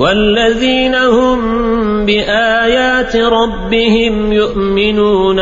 والذين هم بآيات ربهم يؤمنون